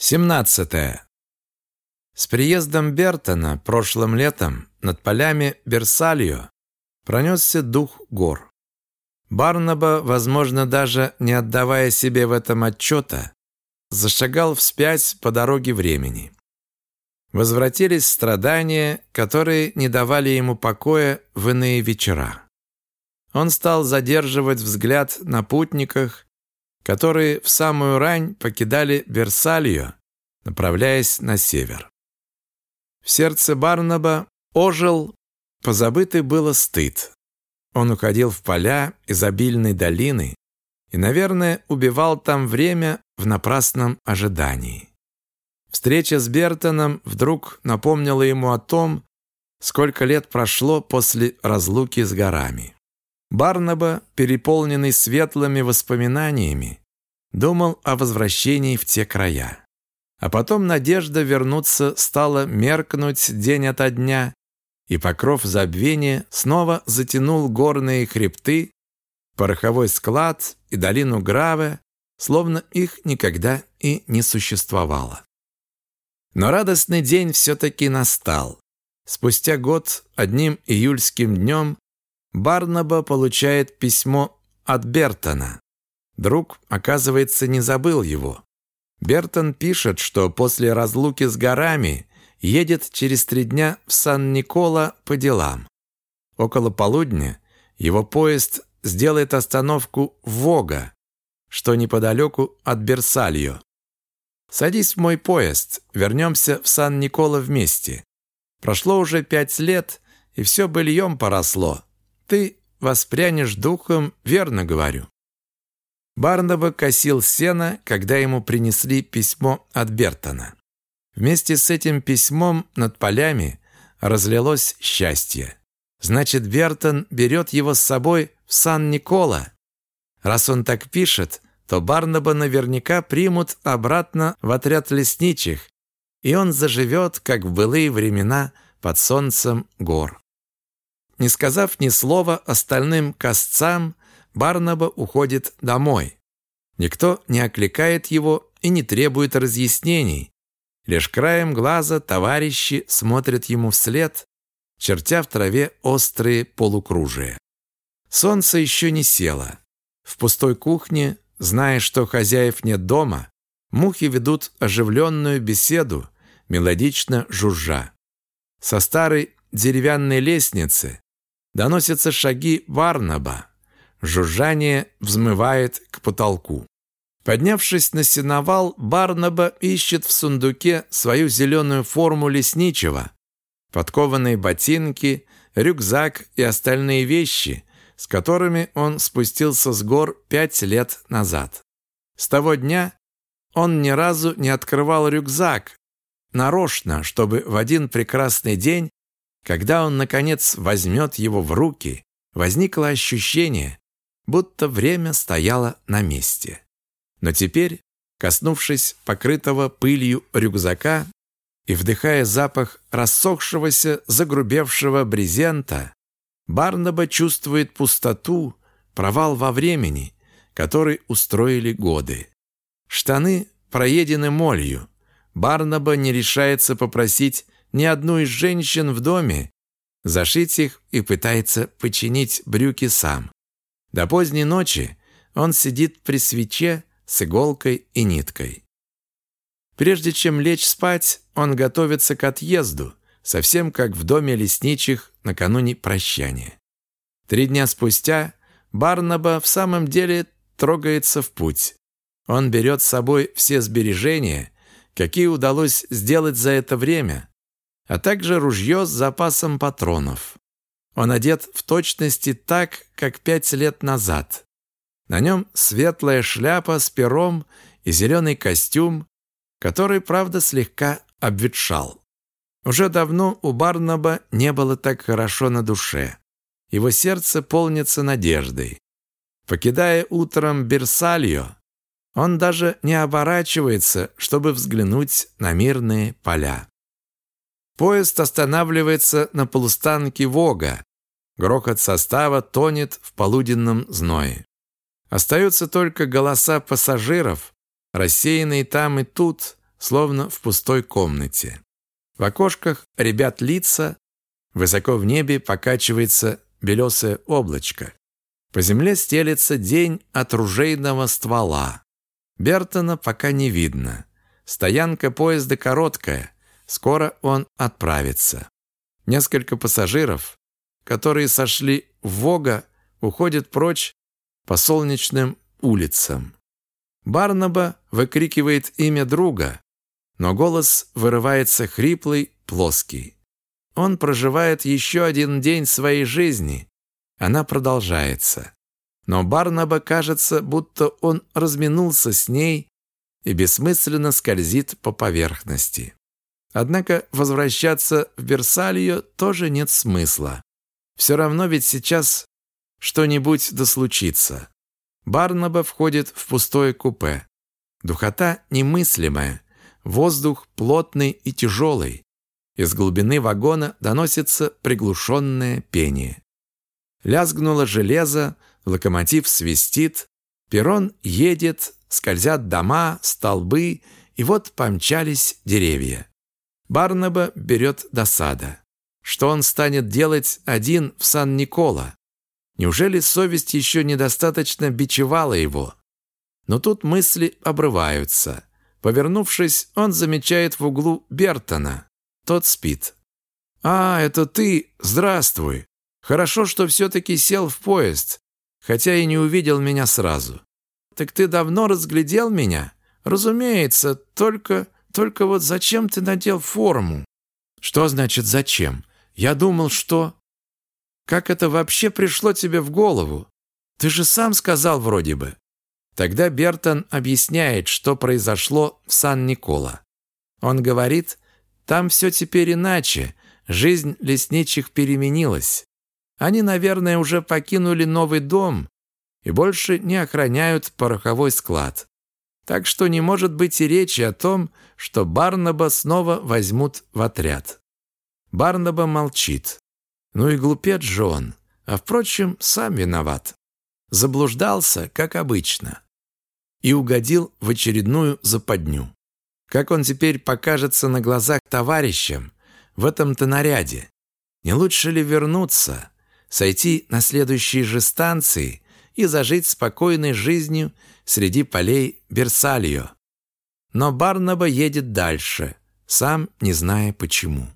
17. С приездом Бертона прошлым летом над полями Берсалью пронесся дух гор. Барнаба, возможно, даже не отдавая себе в этом отчета, зашагал вспять по дороге времени. Возвратились страдания, которые не давали ему покоя в иные вечера. Он стал задерживать взгляд на путниках, которые в самую рань покидали Версалью, направляясь на север. В сердце Барнаба ожил, позабытый было стыд. Он уходил в поля изобильной долины и, наверное, убивал там время в напрасном ожидании. Встреча с Бертоном вдруг напомнила ему о том, сколько лет прошло после разлуки с горами. Барнаба, переполненный светлыми воспоминаниями, думал о возвращении в те края. А потом надежда вернуться стала меркнуть день ото дня, и покров забвения снова затянул горные хребты, пороховой склад и долину Граве, словно их никогда и не существовало. Но радостный день все-таки настал. Спустя год, одним июльским днем, Барнаба получает письмо от Бертона. Друг, оказывается, не забыл его. Бертон пишет, что после разлуки с горами едет через три дня в Сан-Никола по делам. Около полудня его поезд сделает остановку в Вога, что неподалеку от Берсальо. «Садись в мой поезд, вернемся в Сан-Никола вместе. Прошло уже пять лет, и все быльем поросло. Ты воспрянешь духом, верно говорю». Барнаба косил сено, когда ему принесли письмо от Бертона. Вместе с этим письмом над полями разлилось счастье. Значит, Бертон берет его с собой в Сан-Никола. Раз он так пишет, то Барнаба наверняка примут обратно в отряд лесничих, и он заживет, как в былые времена, под солнцем гор. Не сказав ни слова остальным косцам, Барнаба уходит домой. Никто не окликает его и не требует разъяснений. Лишь краем глаза товарищи смотрят ему вслед, чертя в траве острые полукружия. Солнце еще не село. В пустой кухне, зная, что хозяев нет дома, мухи ведут оживленную беседу, мелодично жужжа. Со старой деревянной лестницы Доносятся шаги Варнаба. Жужжание взмывает к потолку. Поднявшись на сеновал, Барнаба ищет в сундуке свою зеленую форму лесничего, подкованные ботинки, рюкзак и остальные вещи, с которыми он спустился с гор пять лет назад. С того дня он ни разу не открывал рюкзак, нарочно, чтобы в один прекрасный день когда он, наконец, возьмет его в руки, возникло ощущение, будто время стояло на месте. Но теперь, коснувшись покрытого пылью рюкзака и вдыхая запах рассохшегося, загрубевшего брезента, Барнаба чувствует пустоту, провал во времени, который устроили годы. Штаны проедены молью. Барнаба не решается попросить ни одну из женщин в доме, зашить их и пытается починить брюки сам. До поздней ночи он сидит при свече с иголкой и ниткой. Прежде чем лечь спать, он готовится к отъезду, совсем как в доме лесничих накануне прощания. Три дня спустя Барнаба в самом деле трогается в путь. Он берет с собой все сбережения, какие удалось сделать за это время, а также ружье с запасом патронов. Он одет в точности так, как пять лет назад. На нем светлая шляпа с пером и зеленый костюм, который, правда, слегка обветшал. Уже давно у Барнаба не было так хорошо на душе. Его сердце полнится надеждой. Покидая утром Берсальо, он даже не оборачивается, чтобы взглянуть на мирные поля. Поезд останавливается на полустанке Вога. Грохот состава тонет в полуденном зное. Остаются только голоса пассажиров, рассеянные там и тут, словно в пустой комнате. В окошках ребят лица, высоко в небе покачивается белесое облачко. По земле стелется день от ружейного ствола. Бертона пока не видно. Стоянка поезда короткая, скоро он отправится. Несколько пассажиров, которые сошли в Вога, уходят прочь по солнечным улицам. Барнаба выкрикивает имя друга, но голос вырывается хриплый, плоский. Он проживает еще один день своей жизни. Она продолжается. Но Барнаба кажется, будто он разминулся с ней и бессмысленно скользит по поверхности. Однако возвращаться в Версалью тоже нет смысла. Все равно ведь сейчас что-нибудь да случится. Барнаба входит в пустое купе. Духота немыслимая, воздух плотный и тяжелый. Из глубины вагона доносится приглушенное пение. Лязгнуло железо, локомотив свистит, перрон едет, скользят дома, столбы, и вот помчались деревья. Барнаба берет досада. Что он станет делать один в Сан-Никола? Неужели совесть еще недостаточно бичевала его? Но тут мысли обрываются. Повернувшись, он замечает в углу Бертона. Тот спит. «А, это ты! Здравствуй! Хорошо, что все-таки сел в поезд, хотя и не увидел меня сразу. Так ты давно разглядел меня? Разумеется, только... Только вот зачем ты надел форму?» «Что значит «зачем»? Я думал, что...» «Как это вообще пришло тебе в голову? Ты же сам сказал вроде бы». Тогда Бертон объясняет, что произошло в Сан-Никола. Он говорит, там все теперь иначе. Жизнь лесничих переменилась. Они, наверное, уже покинули новый дом и больше не охраняют пороховой склад. Так что не может быть и речи о том, что Барнаба снова возьмут в отряд. Барнаба молчит. Ну и глупец же он. А, впрочем, сам виноват. Заблуждался, как обычно. И угодил в очередную западню. Как он теперь покажется на глазах товарищам в этом-то наряде? Не лучше ли вернуться, сойти на следующей же станции и зажить спокойной жизнью среди полей Берсальо? Но Барнаба едет дальше, сам не зная почему.